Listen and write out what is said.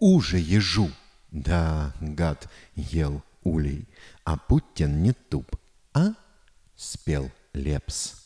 уже ежу. Да, гад, ел улей, а Путин не туп, а спел Лепс.